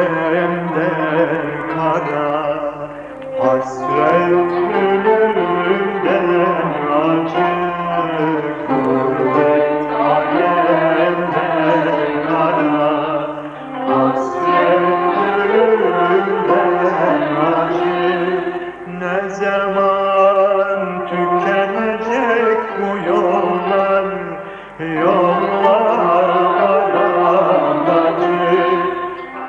alemde kara hasret. zaman tükenecek bu yollar Yollar karanacık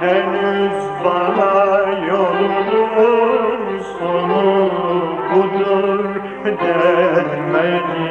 Henüz bana yolunun sonu budur denmedi.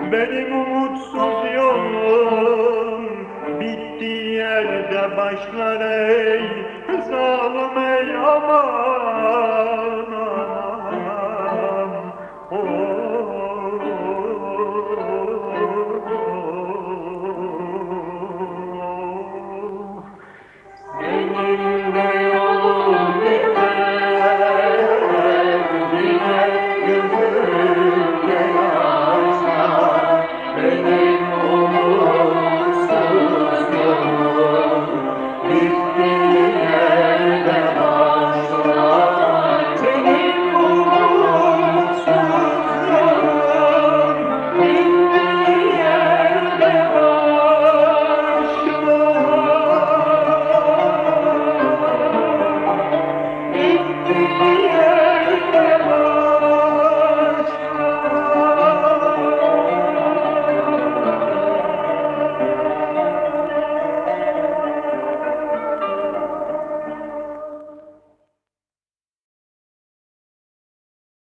Benim umutsuz yolum bitti yerde başlar ey zalim